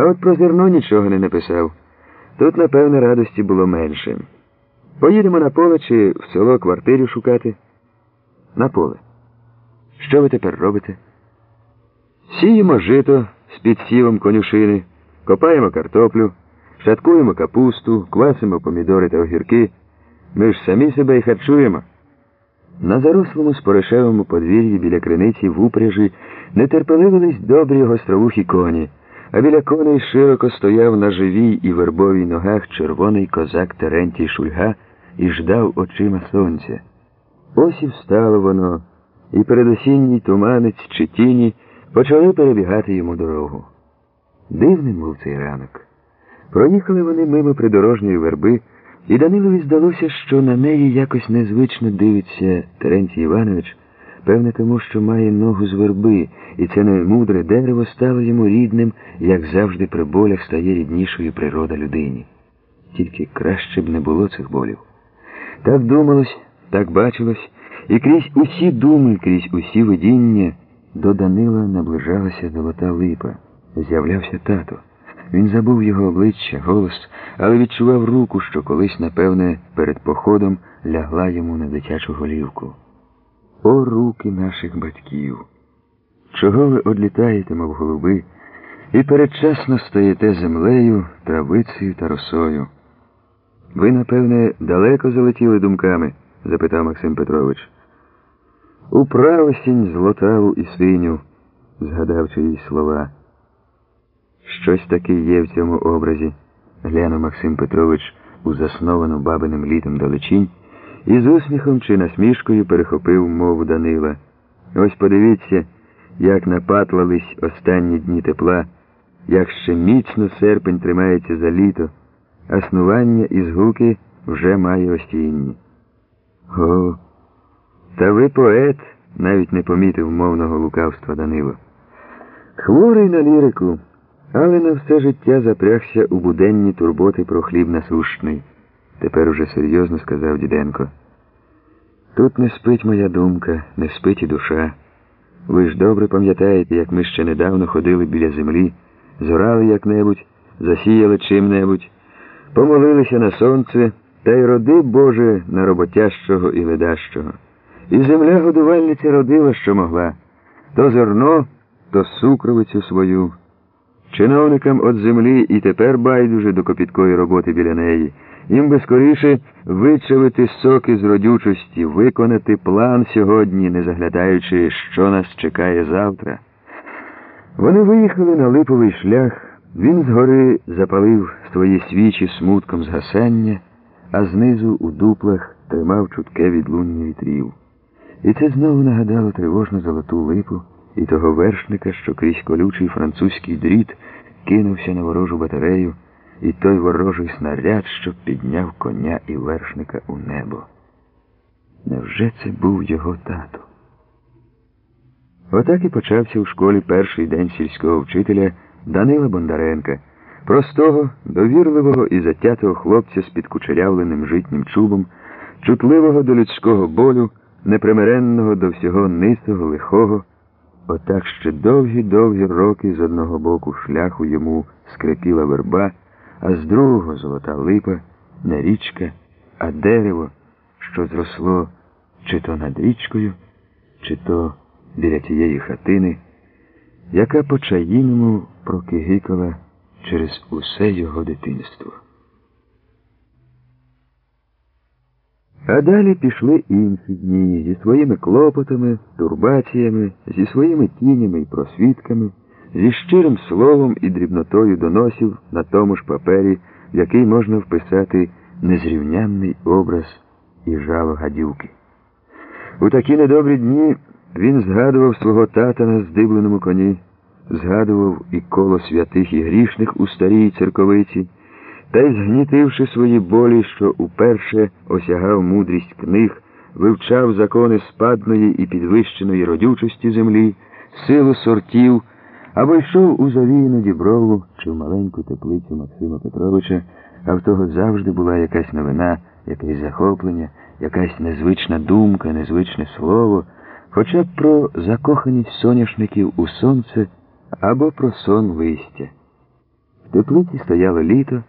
А от про зерно нічого не написав. Тут, напевне, радості було менше. Поїдемо на поле чи в село квартиру шукати? На поле. Що ви тепер робите? Сіємо жито з підсівом конюшини, копаємо картоплю, шаткуємо капусту, квасимо помідори та огірки. Ми ж самі себе і харчуємо. На зарослому споришевому подвір'ї біля криниці в упряжі нетерпеливились добрі гостровухі коні, а біля коней широко стояв на живій і вербовій ногах червоний козак Терентій Шульга і ждав очима сонця. Ось і встало воно, і передосінній туманець чи тіні почали перебігати йому дорогу. Дивним був цей ранок. Проїхали вони мимо придорожньої верби, і Данилові здалося, що на неї якось незвично дивиться Терентій Іванович, певне тому, що має ногу з верби, і це немудре дерево стало йому рідним, як завжди при болях стає ріднішою природа людині. Тільки краще б не було цих болів. Так думалось, так бачилось, і крізь усі думи, крізь усі видіння до Данила наближалася золота липа. З'являвся тато. Він забув його обличчя, голос, але відчував руку, що колись, напевне, перед походом лягла йому на дитячу голівку. О, руки наших батьків! Чого ви одлітаєте, мов голуби, і передчасно стаєте землею, травицею та росою? Ви, напевне, далеко залетіли думками? запитав Максим Петрович. У правосінь злотаву і синю, згадав чиїсь слова. Щось таке є в цьому образі, глянув Максим Петрович у засновану бабиним літом далечінь і з усміхом чи насмішкою перехопив мову Данила. Ось подивіться, як напатлались останні дні тепла, як ще міцно серпень тримається за літо, а снування і згуки вже має осінні. О, та ви поет, навіть не помітив мовного лукавства Данило. Хворий на лірику. Але на все життя запрягся у буденні турботи про хліб насущний. Тепер уже серйозно сказав Діденко. Тут не спить моя думка, не спить і душа. Ви ж добре пам'ятаєте, як ми ще недавно ходили біля землі, зорали як-небудь, засіяли чим-небудь, помолилися на сонце, та й роди, Боже, на роботящого і ледащого. І земля годувальниця родила, що могла, то зерно, то сукровицю свою. Чиновникам от землі і тепер байдуже до копіткої роботи біля неї. Їм би скоріше вичавити соки з родючості, виконати план сьогодні, не заглядаючи, що нас чекає завтра. Вони виїхали на липовий шлях, він згори запалив свої свічі смутком згасання, а знизу у дуплах тримав чутке відлуння вітрів. І це знову нагадало тривожну золоту липу і того вершника, що крізь колючий французький дріт кинувся на ворожу батарею, і той ворожий снаряд, що підняв коня і вершника у небо. Невже це був його тато? Отак і почався у школі перший день сільського вчителя Данила Бондаренка, простого, довірливого і затятого хлопця з підкучерявленим житнім чубом, чутливого до людського болю, непримиренного до всього нисого, лихого. Отак ще довгі-довгі роки з одного боку шляху йому скрипіла верба, а з другого золота липа, не річка, а дерево, що зросло чи то над річкою, чи то біля тієї хатини, яка по чаїному прокигикала через усе його дитинство. А далі пішли інші дні зі своїми клопотами, турбаціями, зі своїми тінями і просвідками, зі щирим словом і дрібнотою доносів на тому ж папері, в який можна вписати незрівнянний образ і жало гадюки. У такі недобрі дні він згадував свого тата на здибленому коні, згадував і коло святих і грішних у старій церковиці. Та й згнітивши свої болі, що уперше осягав мудрість книг, вивчав закони спадної і підвищеної родючості землі, силу сортів, або йшов у завіяну діброву чи в маленьку теплицю Максима Петровича, а в того завжди була якась новина, якесь захоплення, якась незвична думка, незвичне слово, хоча б про закоханість соняшників у сонце або про сон листя. В теплиці стояло літо.